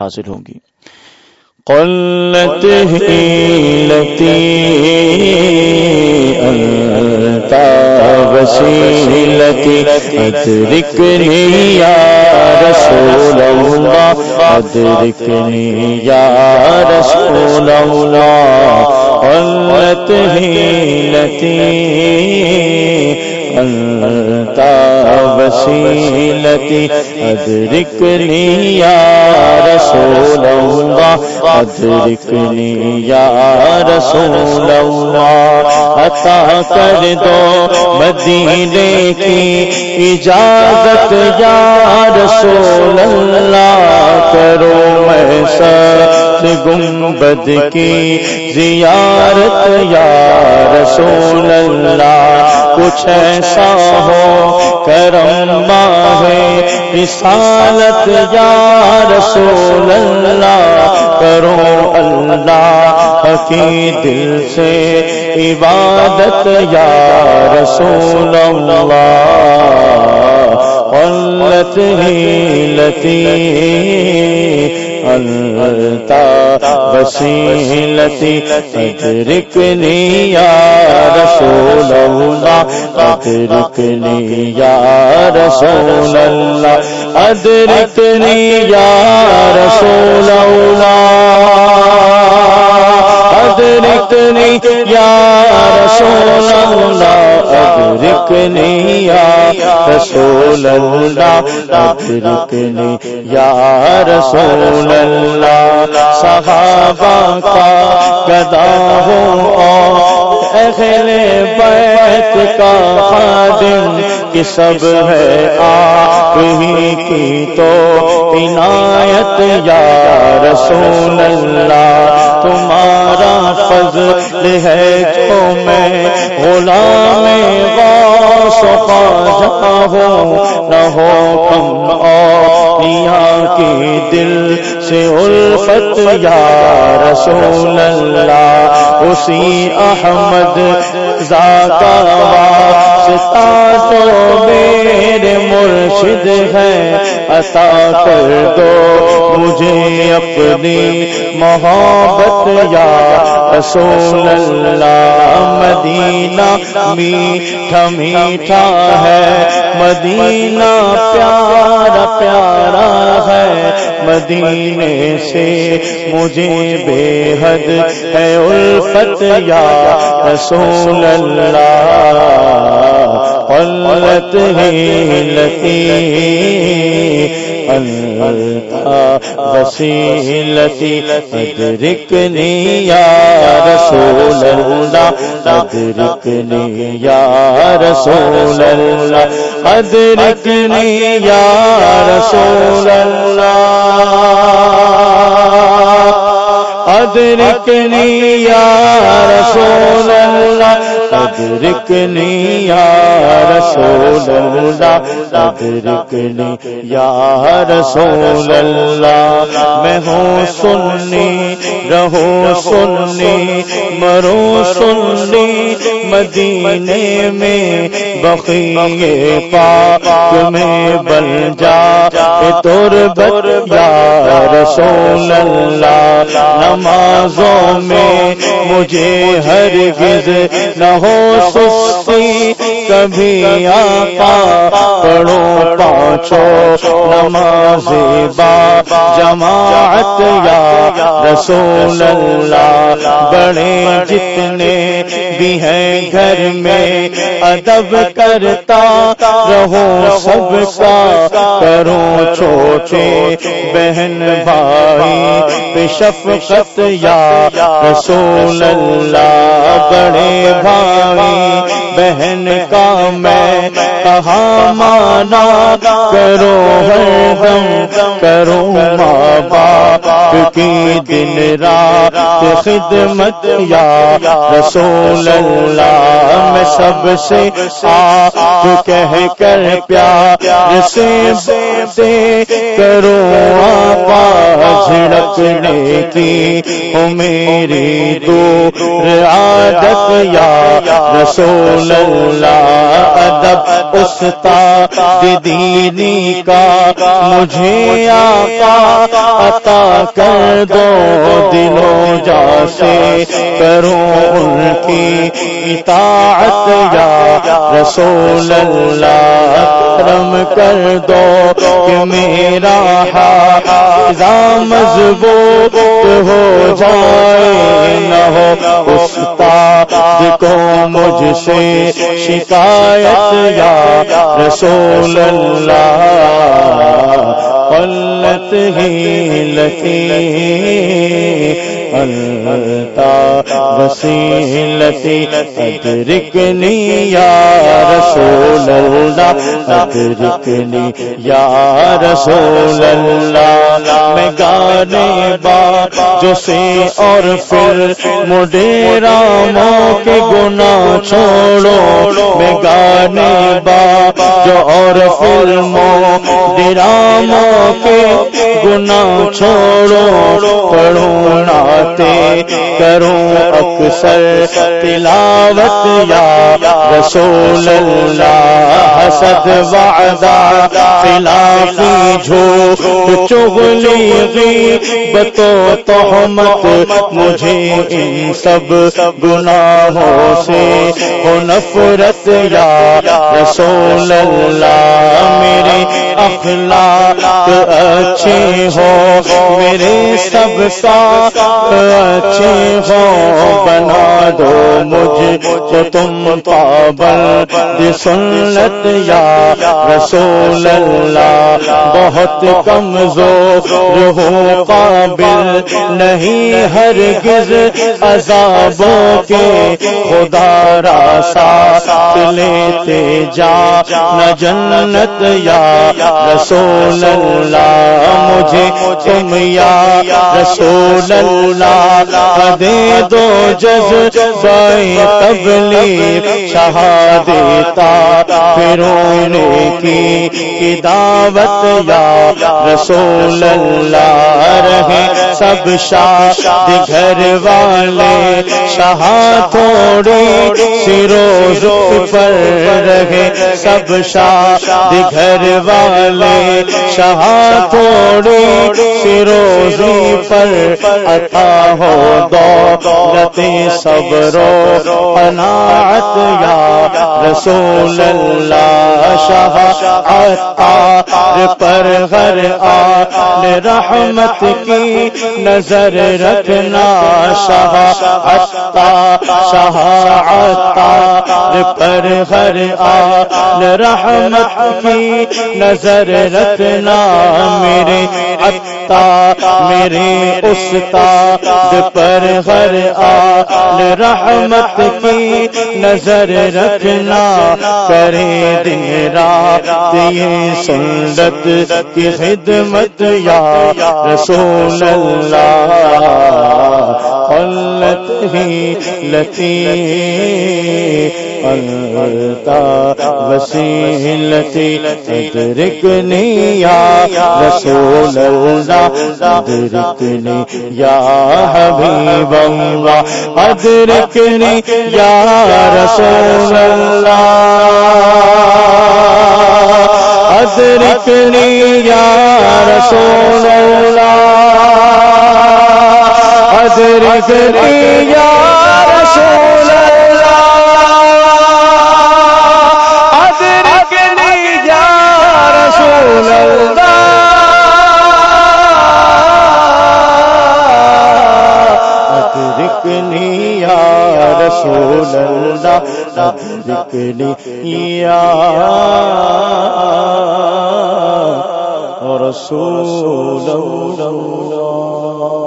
حاصل ہوں گی۔ قلت ہیلتی انتا وسیلتی ادرکنی یا رسول اللہ ادرکنی یا رسول وسیلتی ادرکنی یا رسول اللہ ادرکنی یا رسول اللہ عطا کر دو مدینے کی اجازت، یا رسول اللہ کرو میں سچ گنبد کی زیارت، یا رسول اللہ کچھ ایسا ہو، کرم ہے رسالت یا رسول اللہ، کرو اللہ کی دل سے عبادت یا رسول اللہ۔ قلت ہی لتی وسیلتی ادرکنی یا رسول اللہ ادرکنی یا رسول اللہ ادرکنی یا رسول اللہ اللہ یا رسول اللہ ادرکنی یا رسول اللہ صحابہ کا گدا ہو اہل بیت کا خادم کی سب ہے آپ ہی کی تو عنایت، یا رسول اللہ تمہارا فضل ہے جو میں غلام خواجہ ہوں نہ ہو کم میاں کی دل سے الفت، یا رسول اللہ اسی احمد ذاکا واسطہ تو میرے مرشد ہے عطا کر دو مجھے اپنی محبت یا رسول اللہ۔ مدینہ میٹھا میٹھا ہے، مدینہ پیارا پیارا ہے۔ مدینے سے مجھے بے حد ہے الفت یا رسول اللہ۔ قلت ہی لتی وسیلتی ادرکنی یا رسول اللہ ادرکنی یا رسول اللہ ادرکنی یا رسول اللہ۔ ادرکنی یا رسول اللہ ادرکنی یا رسول اللہ ادرکنی یا رسول اللہ۔ میں ہوں سننی رہو سننی مرو سننی مدینے میں بقیے پاک میں بل جا تور بر یا رسول اللہ نمازوں میں مجھے ہر گز نہ ہو سستی کبھی آقا پڑھو پانچو نماز با جماعت یا رسول اللہ، بڑے جتنے بھی ہیں گھر میں، ادب کرتا رہو سب کا کرو چھوٹے بہن بھائی شفقت یا رسول اللہ، بڑے بھائی۔ بہن کا میں کہاں مانا کرو ہر دم کرو ماں باپ کی دن رات خدمت یا رسول اللہ میں سب سے آپ کہہ کر پیار سے کرو آپ جھڑکنے کی میری دور آ عادت یا رسول اللہ ادب استا دینی کا مجھے آقا عطا کر دو، دلوں جا سے کروں ان کی اطاعت، یا رسول اللہ کرم کر دو کہ میرا حافظہ مضبوط ہو جائے نہ ہو استاد کو مجھ سے شکایت یا رسول اللہ قلت ہی لکی لتی وسیلتی ادرکنی یا رسول اللہ ادرکنی یا رسول اللہ میں گانے با جو سے اور پھر مڈے راموں کے گنا چھوڑو۔ میں گانے با جو اور فلموں ڈراموں کے گناہ چھوڑو پڑھو کروں اکثر تلاوت یا رسول اللہ حسد وعدہ، خلافی جھوٹ چغلی غیبت و تہمت، مجھے ان سب گناہوں سے ہو نفرت یا رسول اللہ، میرے اخلاق اچھے ہو، میرے سب سا اچھے ہو، بنا دو مجھ کو تم پابل سنت یا رسول اللہ، بہت کمزور ہو قابل نہیں ہر گز عذابوں کے، خدا راسا لیتے جا نہ جنت یا رسول اللہ، مجھے تم یا رسول اللہ دے دو جز، بائیں تبلی شہادتا پھرونے کی کی دعوت یا رسول اللہ، رہے سب شاہ گھر والے شاہ تھوڑی سروزوں پر رہے سب شاہ گھر والے۔ والے شاہ تھوڑی سروزی پر عطا ہو دولت صبرو قناعت، یا رسول اللہ شاہ عطا پر غر آل رحمت کی نظر رکھنا شاہ عطا شاہ عطا پر غر آل رحمت کی نظر رکھنا میرے عطا، میرے استاد پر غر آل رحمت کی نظر رکھنا کرے دن رات، یہ سنت کی خدمت یا رسول اللہ۔ قلت ہی لتی وسیلتی ادرکنی یا رسول اللہ ادرکنی یا حبیب اللہ ادرکنی یا رسول اللہ ادرکنی یا رسول ادرکنی یا رسول رسول اللہ یا رسول اللہ